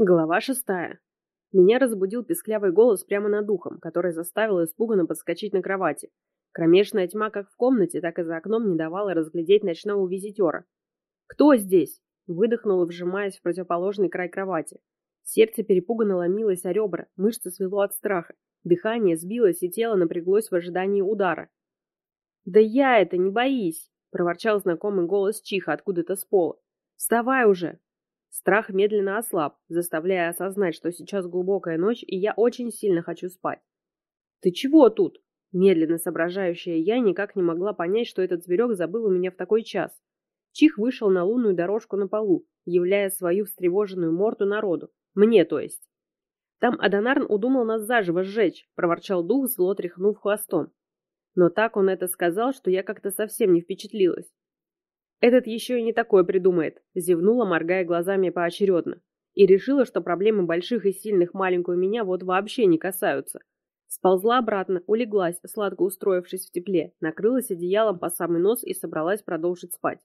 Глава шестая. Меня разбудил песклявый голос прямо над ухом, который заставил испуганно подскочить на кровати. Кромешная тьма как в комнате, так и за окном не давала разглядеть ночного визитера. «Кто здесь?» – выдохнула, вжимаясь в противоположный край кровати. Сердце перепуганно ломилось о ребра, мышцы свело от страха. Дыхание сбилось, и тело напряглось в ожидании удара. «Да я это, не боись!» – проворчал знакомый голос Чиха откуда-то с пола. «Вставай уже!» Страх медленно ослаб, заставляя осознать, что сейчас глубокая ночь, и я очень сильно хочу спать. «Ты чего тут?» Медленно соображающая я никак не могла понять, что этот зверек забыл у меня в такой час. Чих вышел на лунную дорожку на полу, являя свою встревоженную морду народу. Мне, то есть. Там Адонарн удумал нас заживо сжечь, проворчал дух, зло тряхнув хвостом. Но так он это сказал, что я как-то совсем не впечатлилась. Этот еще и не такое придумает, зевнула, моргая глазами поочередно. И решила, что проблемы больших и сильных маленькую меня вот вообще не касаются. Сползла обратно, улеглась, сладко устроившись в тепле, накрылась одеялом по самый нос и собралась продолжить спать.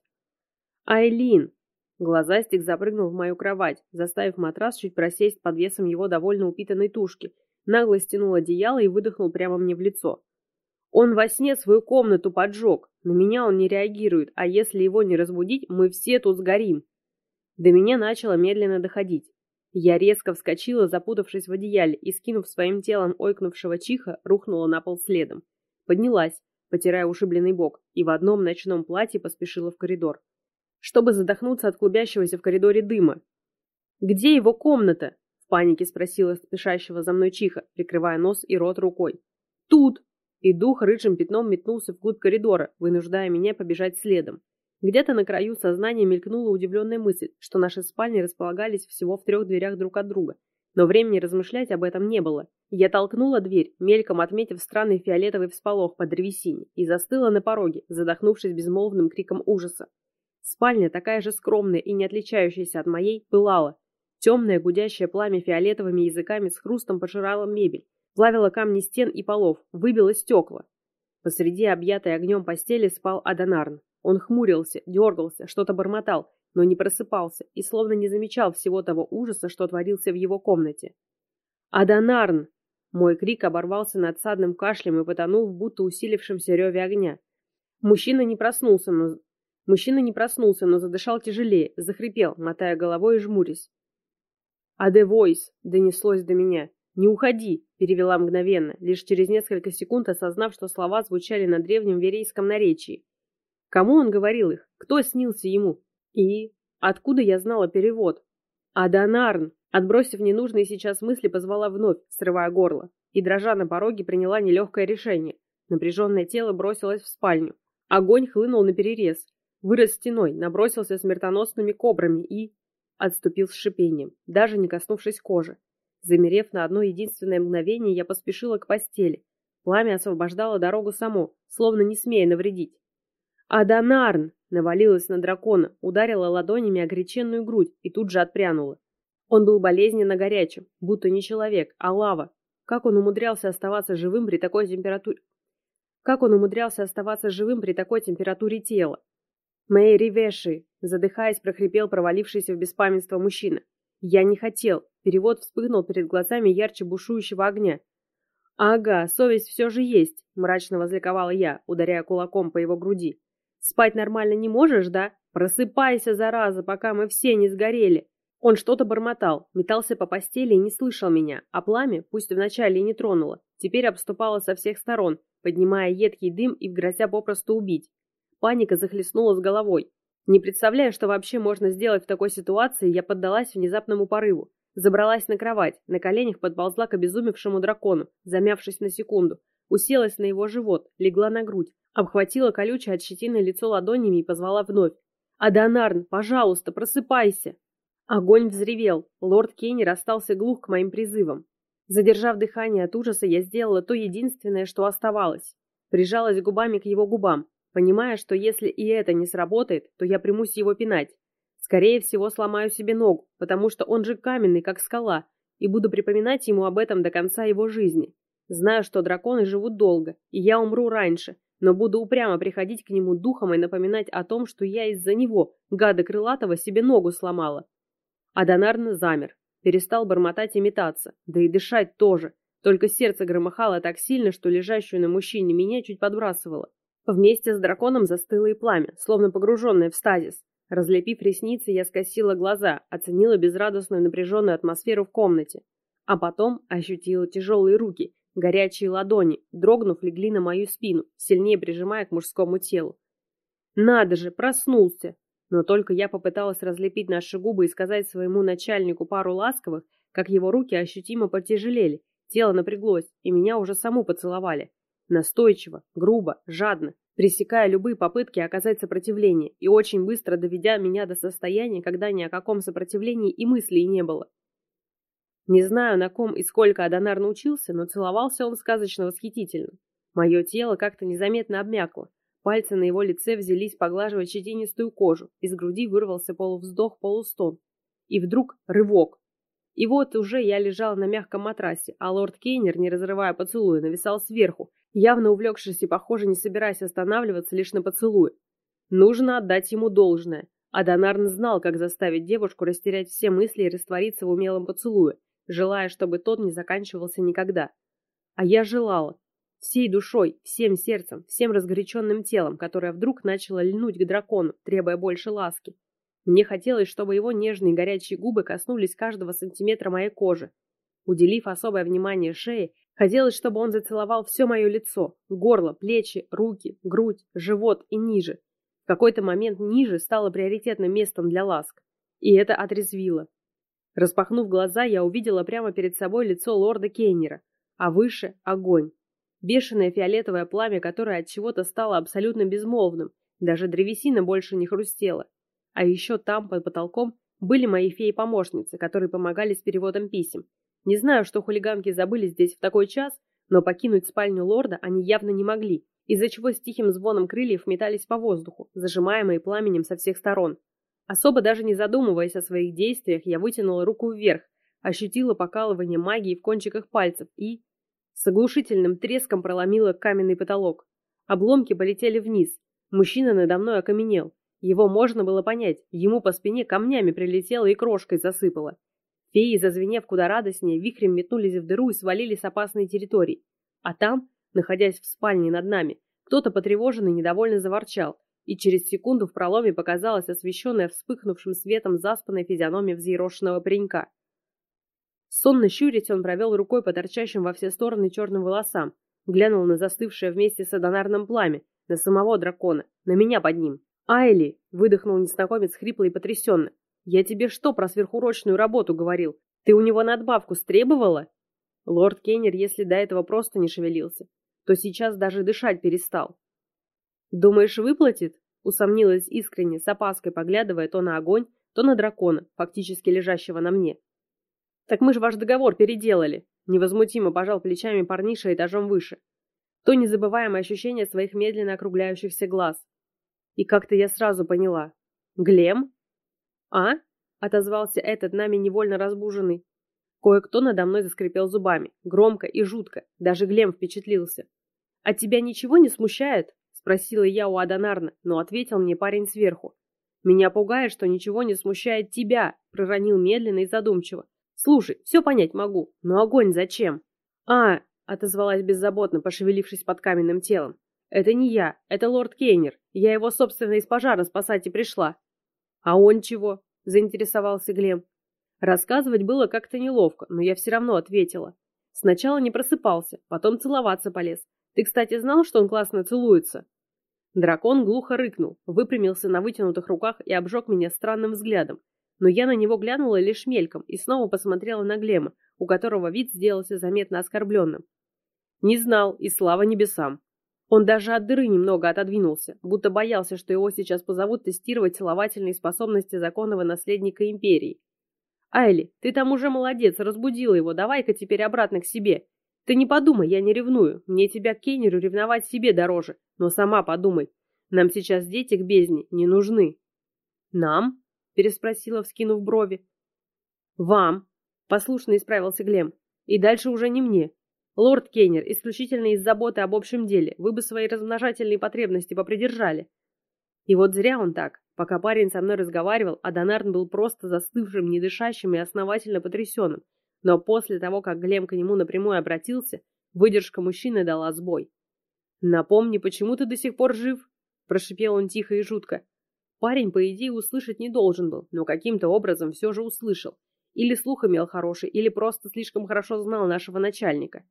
«Айлин!» Глазастик запрыгнул в мою кровать, заставив матрас чуть просесть под весом его довольно упитанной тушки, нагло стянул одеяло и выдохнул прямо мне в лицо. Он во сне свою комнату поджег. На меня он не реагирует, а если его не разбудить, мы все тут сгорим. До меня начало медленно доходить. Я резко вскочила, запутавшись в одеяле, и, скинув своим телом ойкнувшего чиха, рухнула на пол следом. Поднялась, потирая ушибленный бок, и в одном ночном платье поспешила в коридор. Чтобы задохнуться от клубящегося в коридоре дыма. «Где его комната?» — в панике спросила спешащего за мной чиха, прикрывая нос и рот рукой. «Тут!» И дух рыжим пятном метнулся вглубь коридора, вынуждая меня побежать следом. Где-то на краю сознания мелькнула удивленная мысль, что наши спальни располагались всего в трех дверях друг от друга. Но времени размышлять об этом не было. Я толкнула дверь, мельком отметив странный фиолетовый всполох под древесине, и застыла на пороге, задохнувшись безмолвным криком ужаса. Спальня, такая же скромная и не отличающаяся от моей, пылала. Темное гудящее пламя фиолетовыми языками с хрустом пожирало мебель, плавила камни стен и полов, выбила стекла. Посреди объятой огнем постели спал Адонарн. Он хмурился, дергался, что-то бормотал, но не просыпался и словно не замечал всего того ужаса, что творился в его комнате. «Адонарн!» Мой крик оборвался надсадным кашлем и потонул в будто усилившемся реве огня. Мужчина не проснулся, но... Мужчина не проснулся, но задышал тяжелее, захрипел, мотая головой и жмурясь. «Аде Войс!» — донеслось до меня. «Не уходи!» – перевела мгновенно, лишь через несколько секунд осознав, что слова звучали на древнем верейском наречии. Кому он говорил их? Кто снился ему? И откуда я знала перевод? Адонарн! Отбросив ненужные сейчас мысли, позвала вновь, срывая горло, и, дрожа на пороге, приняла нелегкое решение. Напряженное тело бросилось в спальню. Огонь хлынул на перерез, вырос стеной, набросился смертоносными кобрами и... Отступил с шипением, даже не коснувшись кожи. Замерев на одно единственное мгновение, я поспешила к постели. Пламя освобождало дорогу само, словно не смея навредить. «Адонарн!» навалилась на дракона, ударила ладонями огреченную грудь и тут же отпрянула. Он был болезненно горячим, будто не человек, а лава. Как он умудрялся оставаться живым при такой температуре? Как он умудрялся оставаться живым при такой температуре тела? «Мэйри Веши!» задыхаясь, прохрипел провалившийся в беспамятство мужчина. «Я не хотел. Перевод вспыхнул перед глазами ярче бушующего огня. «Ага, совесть все же есть», — мрачно возликовала я, ударяя кулаком по его груди. «Спать нормально не можешь, да? Просыпайся, зараза, пока мы все не сгорели». Он что-то бормотал, метался по постели и не слышал меня, а пламя, пусть вначале и не тронуло, теперь обступало со всех сторон, поднимая едкий дым и грозя попросту убить. Паника захлестнула с головой. Не представляя, что вообще можно сделать в такой ситуации, я поддалась внезапному порыву. Забралась на кровать, на коленях подползла к обезумевшему дракону, замявшись на секунду, уселась на его живот, легла на грудь, обхватила колючее от щетины лицо ладонями и позвала вновь. «Адонарн, пожалуйста, просыпайся!» Огонь взревел, лорд Кенни расстался глух к моим призывам. Задержав дыхание от ужаса, я сделала то единственное, что оставалось. Прижалась губами к его губам, понимая, что если и это не сработает, то я примусь его пинать. Скорее всего, сломаю себе ногу, потому что он же каменный, как скала, и буду припоминать ему об этом до конца его жизни. Знаю, что драконы живут долго, и я умру раньше, но буду упрямо приходить к нему духом и напоминать о том, что я из-за него, гада крылатого, себе ногу сломала. Адонарн замер. Перестал бормотать и метаться, да и дышать тоже. Только сердце громыхало так сильно, что лежащую на мужчине меня чуть подбрасывало. Вместе с драконом застыло и пламя, словно погруженное в стазис. Разлепив ресницы, я скосила глаза, оценила безрадостную напряженную атмосферу в комнате. А потом ощутила тяжелые руки, горячие ладони, дрогнув, легли на мою спину, сильнее прижимая к мужскому телу. Надо же, проснулся! Но только я попыталась разлепить наши губы и сказать своему начальнику пару ласковых, как его руки ощутимо потяжелели, тело напряглось, и меня уже саму поцеловали. Настойчиво, грубо, жадно, пресекая любые попытки оказать сопротивление и очень быстро доведя меня до состояния, когда ни о каком сопротивлении и мысли и не было. Не знаю, на ком и сколько Адонар научился, но целовался он сказочно восхитительно. Мое тело как-то незаметно обмякло. Пальцы на его лице взялись поглаживать щетинистую кожу. Из груди вырвался полувздох, полустон. И вдруг рывок. И вот уже я лежал на мягком матрасе, а лорд Кейнер, не разрывая поцелуя, нависал сверху, явно увлекшись и, похоже, не собираясь останавливаться лишь на поцелуе. Нужно отдать ему должное. Адонарн знал, как заставить девушку растерять все мысли и раствориться в умелом поцелуе, желая, чтобы тот не заканчивался никогда. А я желала. Всей душой, всем сердцем, всем разгоряченным телом, которое вдруг начало льнуть к дракону, требуя больше ласки. Мне хотелось, чтобы его нежные горячие губы коснулись каждого сантиметра моей кожи. Уделив особое внимание шее, хотелось, чтобы он зацеловал все мое лицо, горло, плечи, руки, грудь, живот и ниже. В какой-то момент ниже стало приоритетным местом для ласк. И это отрезвило. Распахнув глаза, я увидела прямо перед собой лицо лорда Кейнера, а выше — огонь. Бешеное фиолетовое пламя, которое от чего-то стало абсолютно безмолвным, даже древесина больше не хрустела. А еще там, под потолком, были мои феи-помощницы, которые помогали с переводом писем. Не знаю, что хулиганки забыли здесь в такой час, но покинуть спальню лорда они явно не могли, из-за чего с тихим звоном крыльев метались по воздуху, зажимаемые пламенем со всех сторон. Особо даже не задумываясь о своих действиях, я вытянула руку вверх, ощутила покалывание магии в кончиках пальцев и... С оглушительным треском проломила каменный потолок. Обломки полетели вниз. Мужчина надо мной окаменел. Его можно было понять, ему по спине камнями прилетело и крошкой засыпало. Феи, зазвенев куда радостнее, вихрем метнулись в дыру и свалили с опасной территории. А там, находясь в спальне над нами, кто-то потревоженный недовольно заворчал, и через секунду в проломе показалась освещенная вспыхнувшим светом заспанная физиономия взъерошенного паренька. Сонно щурясь, он провел рукой по торчащим во все стороны черным волосам, глянул на застывшее вместе с адонарным пламя, на самого дракона, на меня под ним. «Айли!» — выдохнул незнакомец хрипло и потрясенно. «Я тебе что про сверхурочную работу говорил? Ты у него надбавку стребовала?» Лорд Кеннер, если до этого просто не шевелился, то сейчас даже дышать перестал. «Думаешь, выплатит?» — усомнилась искренне, с опаской поглядывая то на огонь, то на дракона, фактически лежащего на мне. «Так мы же ваш договор переделали», — невозмутимо пожал плечами парниша этажом выше. То незабываемое ощущение своих медленно округляющихся глаз. И как-то я сразу поняла. «Глем?» «А?» — отозвался этот нами невольно разбуженный. Кое-кто надо мной заскрипел зубами, громко и жутко, даже Глем впечатлился. «А тебя ничего не смущает?» Спросила я у Адонарна, но ответил мне парень сверху. «Меня пугает, что ничего не смущает тебя», — проронил медленно и задумчиво. «Слушай, все понять могу, но огонь зачем?» «А», — отозвалась беззаботно, пошевелившись под каменным телом. «Это не я, это лорд Кейнер. Я его, собственно, из пожара спасать и пришла». «А он чего?» — заинтересовался Глем. Рассказывать было как-то неловко, но я все равно ответила. Сначала не просыпался, потом целоваться полез. Ты, кстати, знал, что он классно целуется? Дракон глухо рыкнул, выпрямился на вытянутых руках и обжег меня странным взглядом. Но я на него глянула лишь мельком и снова посмотрела на Глема, у которого вид сделался заметно оскорбленным. Не знал, и слава небесам. Он даже от дыры немного отодвинулся, будто боялся, что его сейчас позовут тестировать целовательные способности законного наследника империи. «Айли, ты там уже молодец, разбудила его, давай-ка теперь обратно к себе. Ты не подумай, я не ревную. Мне тебя к Кеннеру ревновать себе дороже. Но сама подумай. Нам сейчас дети к бездне не нужны. Нам? Переспросила, вскинув брови. Вам. Послушно исправился Глем. И дальше уже не мне. Лорд Кеннер, исключительно из заботы об общем деле, вы бы свои размножательные потребности попридержали. И вот зря он так. Пока парень со мной разговаривал, Адонарн был просто застывшим, недышащим и основательно потрясенным. Но после того, как Глем к нему напрямую обратился, выдержка мужчины дала сбой. «Напомни, почему ты до сих пор жив?» – прошипел он тихо и жутко. Парень, по идее, услышать не должен был, но каким-то образом все же услышал. Или слух имел хороший, или просто слишком хорошо знал нашего начальника.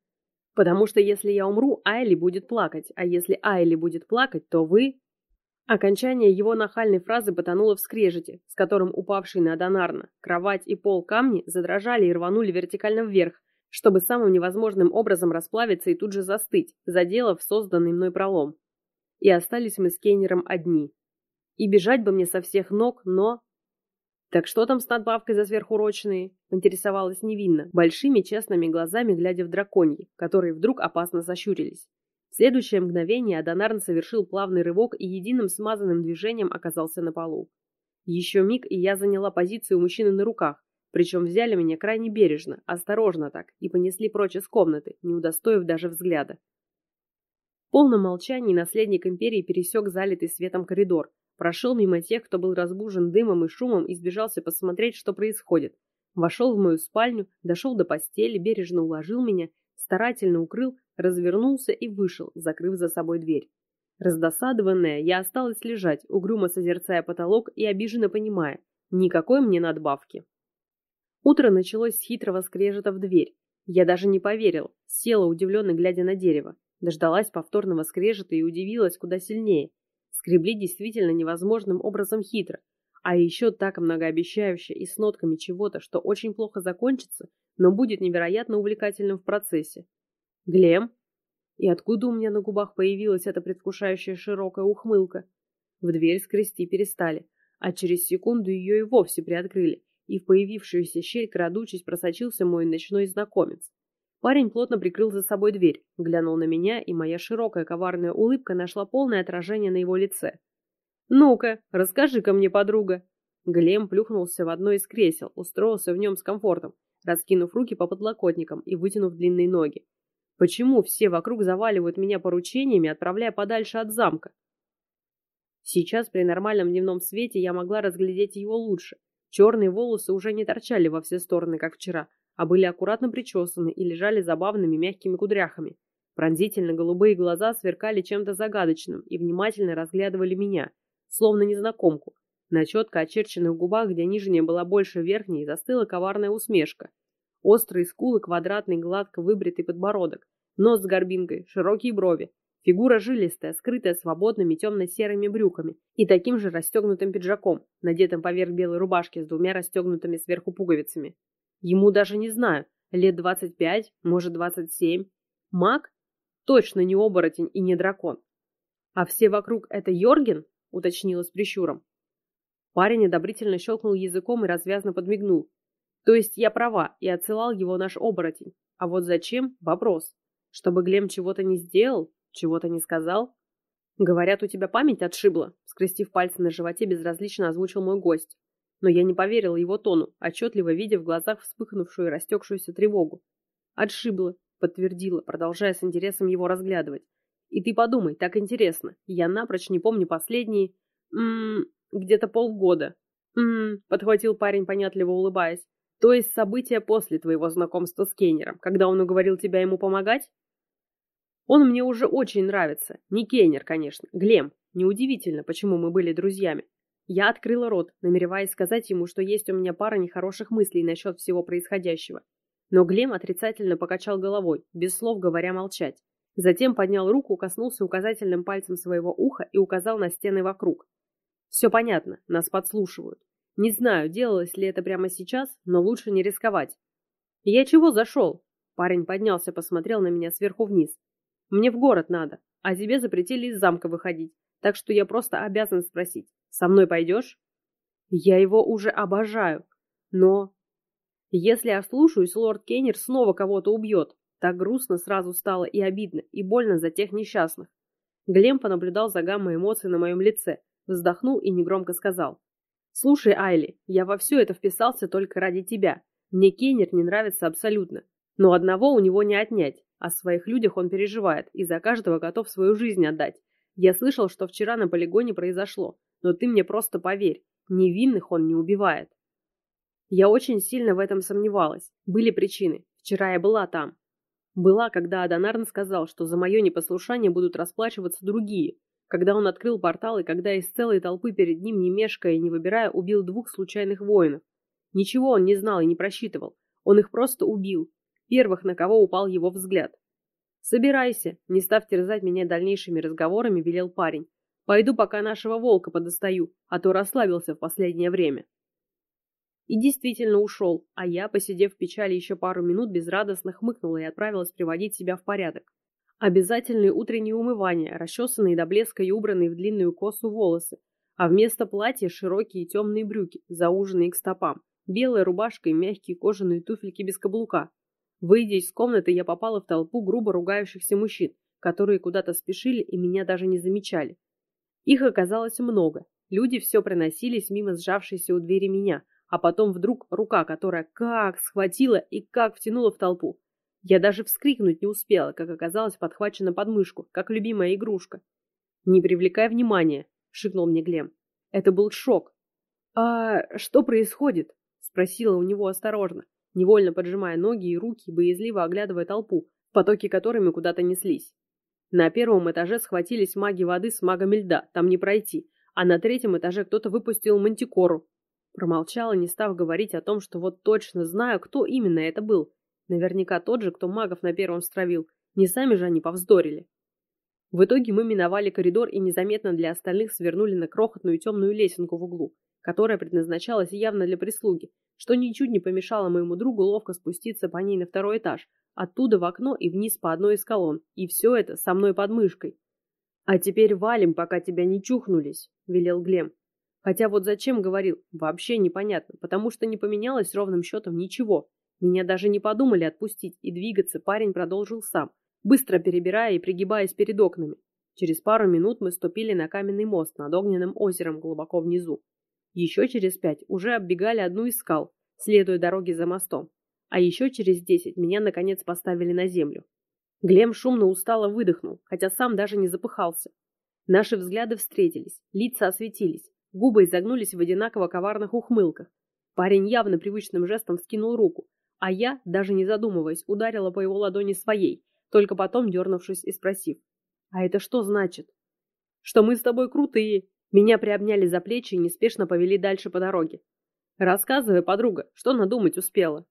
Потому что если я умру, Айли будет плакать, а если Айли будет плакать, то вы... Окончание его нахальной фразы потонуло в скрежете, с которым упавший на Донарна, кровать и пол камни задрожали и рванули вертикально вверх, чтобы самым невозможным образом расплавиться и тут же застыть, заделав созданный мной пролом. И остались мы с Кейнером одни. И бежать бы мне со всех ног, но... «Так что там с надбавкой за сверхурочные?» – поинтересовалась невинно, большими честными глазами глядя в драконьи, которые вдруг опасно сощурились. В следующее мгновение Адонарн совершил плавный рывок и единым смазанным движением оказался на полу. Еще миг, и я заняла позицию мужчины на руках, причем взяли меня крайне бережно, осторожно так, и понесли прочь из комнаты, не удостоив даже взгляда. В полном молчании наследник империи пересек залитый светом коридор, прошел мимо тех, кто был разбужен дымом и шумом и сбежался посмотреть, что происходит. Вошел в мою спальню, дошел до постели, бережно уложил меня, старательно укрыл, развернулся и вышел, закрыв за собой дверь. Раздосадованная, я осталась лежать, угрюмо созерцая потолок и обиженно понимая, никакой мне надбавки. Утро началось с хитрого скрежета в дверь. Я даже не поверил, села удивленно глядя на дерево, дождалась повторного скрежета и удивилась куда сильнее. Скребли действительно невозможным образом хитро, а еще так многообещающе и с нотками чего-то, что очень плохо закончится, но будет невероятно увлекательным в процессе. Глем? И откуда у меня на губах появилась эта предвкушающая широкая ухмылка? В дверь скрести перестали, а через секунду ее и вовсе приоткрыли, и в появившуюся щель, крадучись, просочился мой ночной знакомец. Парень плотно прикрыл за собой дверь, глянул на меня, и моя широкая коварная улыбка нашла полное отражение на его лице. «Ну-ка, расскажи-ка мне, подруга!» Глем плюхнулся в одно из кресел, устроился в нем с комфортом, раскинув руки по подлокотникам и вытянув длинные ноги. Почему все вокруг заваливают меня поручениями, отправляя подальше от замка? Сейчас при нормальном дневном свете я могла разглядеть его лучше. Черные волосы уже не торчали во все стороны, как вчера, а были аккуратно причесаны и лежали забавными мягкими кудряхами. Пронзительно голубые глаза сверкали чем-то загадочным и внимательно разглядывали меня, словно незнакомку. На четко очерченных губах, где нижняя была больше верхней, застыла коварная усмешка – Острые скулы, квадратный, гладко выбритый подбородок, нос с горбинкой, широкие брови, фигура жилистая, скрытая свободными темно-серыми брюками и таким же расстегнутым пиджаком, надетым поверх белой рубашки с двумя расстегнутыми сверху пуговицами. Ему даже не знаю, лет двадцать пять, может двадцать семь. Маг? Точно не оборотень и не дракон. А все вокруг это Йорген? Уточнила с прищуром. Парень одобрительно щелкнул языком и развязно подмигнул, то есть я права, и отсылал его наш оборотень. А вот зачем – вопрос. Чтобы Глем чего-то не сделал, чего-то не сказал? Говорят, у тебя память отшибла, скрестив пальцы на животе, безразлично озвучил мой гость. Но я не поверила его тону, отчетливо видя в глазах вспыхнувшую и растекшуюся тревогу. Отшибла, подтвердила, продолжая с интересом его разглядывать. И ты подумай, так интересно. Я напрочь не помню последние... Ммм, где-то полгода. Ммм, подхватил парень, понятливо улыбаясь. То есть события после твоего знакомства с Кейнером, когда он уговорил тебя ему помогать? Он мне уже очень нравится. Не Кейнер, конечно, Глем. Неудивительно, почему мы были друзьями. Я открыла рот, намереваясь сказать ему, что есть у меня пара нехороших мыслей насчет всего происходящего. Но Глем отрицательно покачал головой, без слов говоря молчать. Затем поднял руку, коснулся указательным пальцем своего уха и указал на стены вокруг. Все понятно, нас подслушивают. Не знаю, делалось ли это прямо сейчас, но лучше не рисковать. «Я чего зашел?» Парень поднялся, посмотрел на меня сверху вниз. «Мне в город надо, а тебе запретили из замка выходить, так что я просто обязан спросить, со мной пойдешь?» «Я его уже обожаю, но...» «Если ослушаюсь, лорд Кеннер снова кого-то убьет. Так грустно сразу стало и обидно, и больно за тех несчастных». Глем понаблюдал за гаммой эмоций на моем лице, вздохнул и негромко сказал. «Слушай, Айли, я во все это вписался только ради тебя. Мне Кеннер не нравится абсолютно. Но одного у него не отнять. О своих людях он переживает и за каждого готов свою жизнь отдать. Я слышал, что вчера на полигоне произошло. Но ты мне просто поверь, невинных он не убивает. Я очень сильно в этом сомневалась. Были причины. Вчера я была там. Была, когда Адонарн сказал, что за мое непослушание будут расплачиваться другие, когда он открыл портал и когда из целой толпы перед ним, не мешкая и не выбирая, убил двух случайных воинов. Ничего он не знал и не просчитывал. Он их просто убил. Первых, на кого упал его взгляд. «Собирайся», — не став терзать меня дальнейшими разговорами, велел парень. «Пойду, пока нашего волка подостаю, а то расслабился в последнее время». И действительно ушел, а я, посидев в печали еще пару минут, безрадостно хмыкнула и отправилась приводить себя в порядок. Обязательные утренние умывания, расчесанные до блеска и убранные в длинную косу волосы, а вместо платья широкие темные брюки, зауженные к стопам, белая рубашка и мягкие кожаные туфельки без каблука. Выйдя из комнаты, я попала в толпу грубо ругающихся мужчин, которые куда-то спешили и меня даже не замечали. Их оказалось много. Люди все приносились мимо сжавшейся у двери меня, а потом вдруг рука, которая как схватила и как втянула в толпу. Я даже вскрикнуть не успела, как оказалось подхвачена под мышку, как любимая игрушка. «Не привлекай внимания», — шикнул мне Глем. Это был шок. «А что происходит?» — спросила у него осторожно, невольно поджимая ноги и руки, боязливо оглядывая толпу, потоки которыми куда-то неслись. На первом этаже схватились маги воды с магами льда, там не пройти, а на третьем этаже кто-то выпустил мантикору, Промолчала, не став говорить о том, что вот точно знаю, кто именно это был. Наверняка тот же, кто магов на первом стравил. Не сами же они повздорили. В итоге мы миновали коридор и незаметно для остальных свернули на крохотную темную лесенку в углу, которая предназначалась явно для прислуги, что ничуть не помешало моему другу ловко спуститься по ней на второй этаж, оттуда в окно и вниз по одной из колонн, и все это со мной под мышкой. «А теперь валим, пока тебя не чухнулись», — велел Глем. Хотя вот зачем говорил, вообще непонятно, потому что не поменялось ровным счетом ничего. Меня даже не подумали отпустить, и двигаться парень продолжил сам, быстро перебирая и пригибаясь перед окнами. Через пару минут мы ступили на каменный мост над огненным озером глубоко внизу. Еще через пять уже оббегали одну из скал, следуя дороге за мостом. А еще через десять меня наконец поставили на землю. Глем шумно устало выдохнул, хотя сам даже не запыхался. Наши взгляды встретились, лица осветились. Губы изогнулись в одинаково коварных ухмылках. Парень явно привычным жестом вскинул руку, а я, даже не задумываясь, ударила по его ладони своей, только потом дернувшись и спросив. «А это что значит?» «Что мы с тобой крутые!» Меня приобняли за плечи и неспешно повели дальше по дороге. «Рассказывай, подруга, что надумать успела?»